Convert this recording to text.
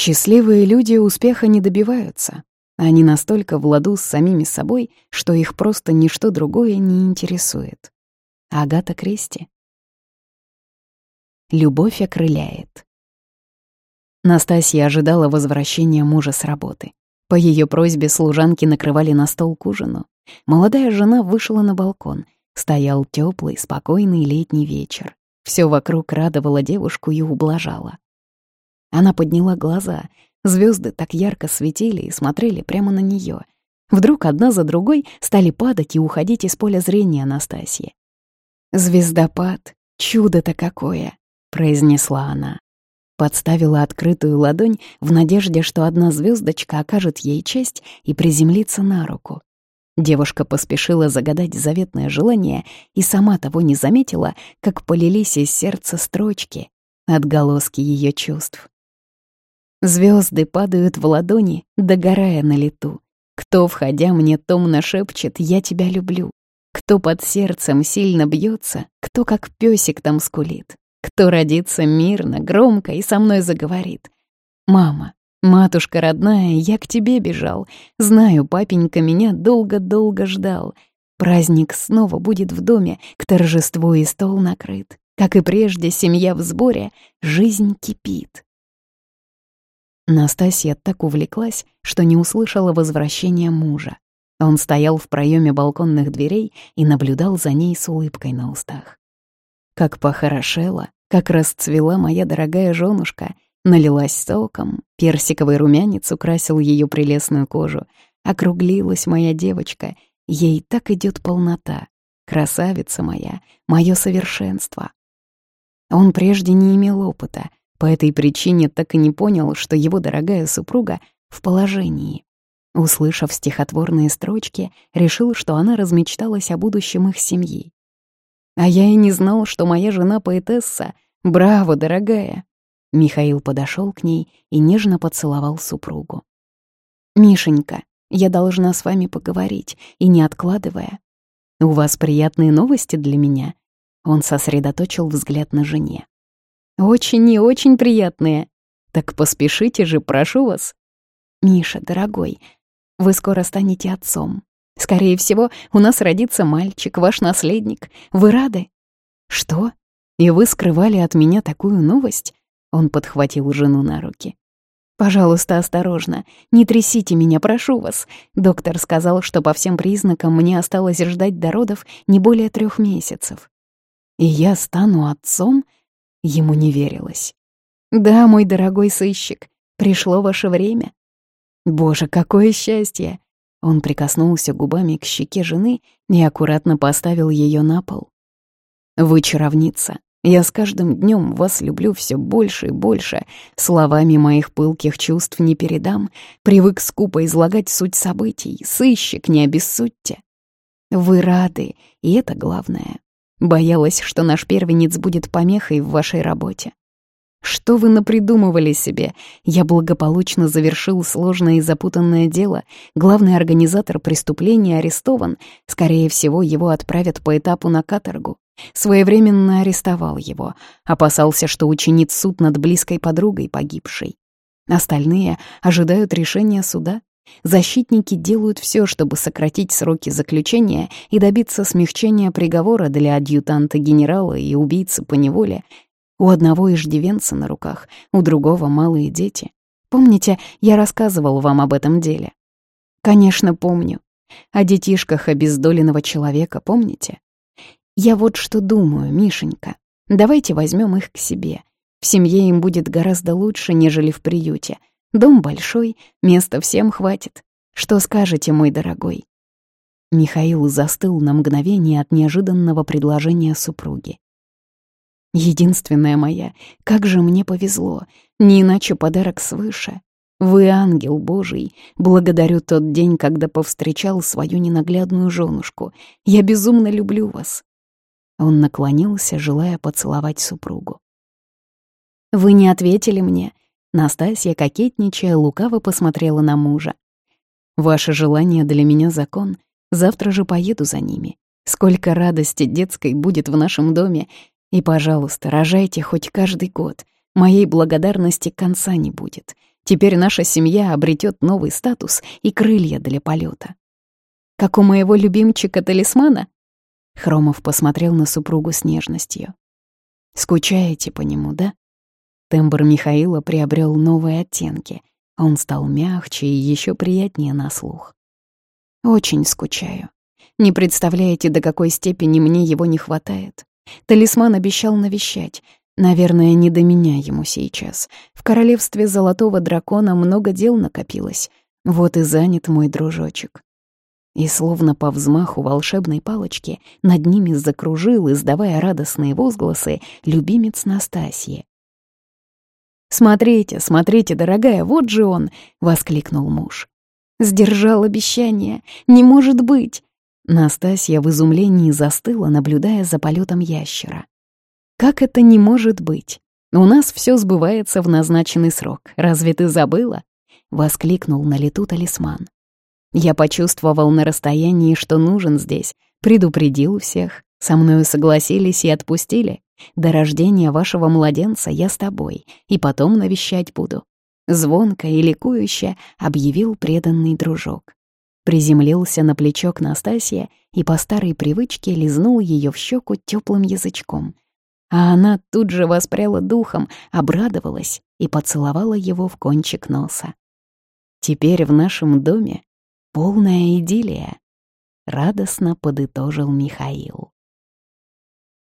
Счастливые люди успеха не добиваются. Они настолько в ладу с самими собой, что их просто ничто другое не интересует. Агата Кристи. Любовь окрыляет. Настасья ожидала возвращения мужа с работы. По ее просьбе служанки накрывали на стол к ужину. Молодая жена вышла на балкон. Стоял теплый, спокойный летний вечер. Все вокруг радовало девушку и ублажало. Она подняла глаза. Звезды так ярко светили и смотрели прямо на нее. Вдруг одна за другой стали падать и уходить из поля зрения Анастасии. «Звездопад, чудо-то какое!» — произнесла она. Подставила открытую ладонь в надежде, что одна звездочка окажет ей честь и приземлится на руку. Девушка поспешила загадать заветное желание и сама того не заметила, как полились из сердца строчки, отголоски ее чувств. Звезды падают в ладони, догорая на лету. Кто, входя, мне томно шепчет «Я тебя люблю». Кто под сердцем сильно бьется, кто как песик там скулит. Кто родится мирно, громко и со мной заговорит. «Мама, матушка родная, я к тебе бежал. Знаю, папенька меня долго-долго ждал. Праздник снова будет в доме, к торжеству и стол накрыт. Как и прежде, семья в сборе, жизнь кипит». Настасья так увлеклась, что не услышала возвращения мужа. Он стоял в проеме балконных дверей и наблюдал за ней с улыбкой на устах. Как похорошела, как расцвела моя дорогая женушка, налилась соком, персиковый румянец украсил ее прелестную кожу, округлилась моя девочка, ей так идет полнота, красавица моя, мое совершенство. Он прежде не имел опыта, по этой причине так и не понял, что его дорогая супруга в положении. Услышав стихотворные строчки, решил, что она размечталась о будущем их семьи. А я и не знал, что моя жена поэтесса. Браво, дорогая!» Михаил подошел к ней и нежно поцеловал супругу. «Мишенька, я должна с вами поговорить, и не откладывая. У вас приятные новости для меня?» Он сосредоточил взгляд на жене. «Очень и очень приятные. Так поспешите же, прошу вас». «Миша, дорогой, вы скоро станете отцом. Скорее всего, у нас родится мальчик, ваш наследник. Вы рады? Что? И вы скрывали от меня такую новость? Он подхватил жену на руки. «Пожалуйста, осторожно. Не трясите меня, прошу вас. Доктор сказал, что по всем признакам мне осталось ждать до родов не более трех месяцев. И я стану отцом?» Ему не верилось. «Да, мой дорогой сыщик, пришло ваше время». «Боже, какое счастье! Он прикоснулся губами к щеке жены и аккуратно поставил ее на пол. «Вы чаровница. Я с каждым днем вас люблю все больше и больше. Словами моих пылких чувств не передам. Привык скупо излагать суть событий. Сыщик, не обессудьте. Вы рады, и это главное. Боялась, что наш первенец будет помехой в вашей работе. Что вы напридумывали себе? Я благополучно завершил сложное и запутанное дело. Главный организатор преступления арестован. Скорее всего, его отправят по этапу на каторгу. Своевременно арестовал его. Опасался, что учинит суд над близкой подругой погибшей. Остальные ожидают решения суда. Защитники делают все, чтобы сократить сроки заключения и добиться смягчения приговора для адъютанта генерала и убийцы по неволе, у одного иждивенца на руках, у другого малые дети. Помните, я рассказывал вам об этом деле? Конечно, помню. О детишках обездоленного человека, помните? Я вот что думаю, Мишенька. Давайте возьмем их к себе. В семье им будет гораздо лучше, нежели в приюте. Дом большой, места всем хватит. Что скажете, мой дорогой?» Михаил застыл на мгновение от неожиданного предложения супруги. Единственная моя, как же мне повезло, не иначе подарок свыше. Вы ангел Божий, благодарю тот день, когда повстречал свою ненаглядную женушку. Я безумно люблю вас. Он наклонился, желая поцеловать супругу. Вы не ответили мне. Настасья, кокетничая, лукаво посмотрела на мужа. Ваше желание для меня закон. Завтра же поеду за ними. Сколько радости детской будет в нашем доме, и, пожалуйста, рожайте хоть каждый год. Моей благодарности конца не будет. Теперь наша семья обретет новый статус и крылья для полета. Как у моего любимчика-талисмана? Хромов посмотрел на супругу с нежностью. Скучаете по нему, да? Тембр Михаила приобрел новые оттенки. Он стал мягче и еще приятнее на слух. Очень скучаю. Не представляете, до какой степени мне его не хватает. Талисман обещал навещать. Наверное, не до меня ему сейчас. В королевстве Золотого Дракона много дел накопилось. Вот и занят мой дружочек. И словно по взмаху волшебной палочки над ними закружил, издавая радостные возгласы, любимец Настасьи. «Смотрите, смотрите, дорогая, вот же он!» — воскликнул муж. «Сдержал обещание! Не может быть!» Настасья в изумлении застыла, наблюдая за полетом ящера. «Как это не может быть? У нас все сбывается в назначенный срок. Разве ты забыла?» — воскликнул на лету талисман. Я почувствовал на расстоянии, что нужен здесь, предупредил всех, со мною согласились и отпустили. До рождения вашего младенца я с тобой, и потом навещать буду. Звонко и ликующе объявил преданный дружок приземлился на плечо к Настасье и по старой привычке лизнул ее в щеку теплым язычком. А она тут же воспряла духом, обрадовалась и поцеловала его в кончик носа. «Теперь в нашем доме полная идиллия», — радостно подытожил Михаил.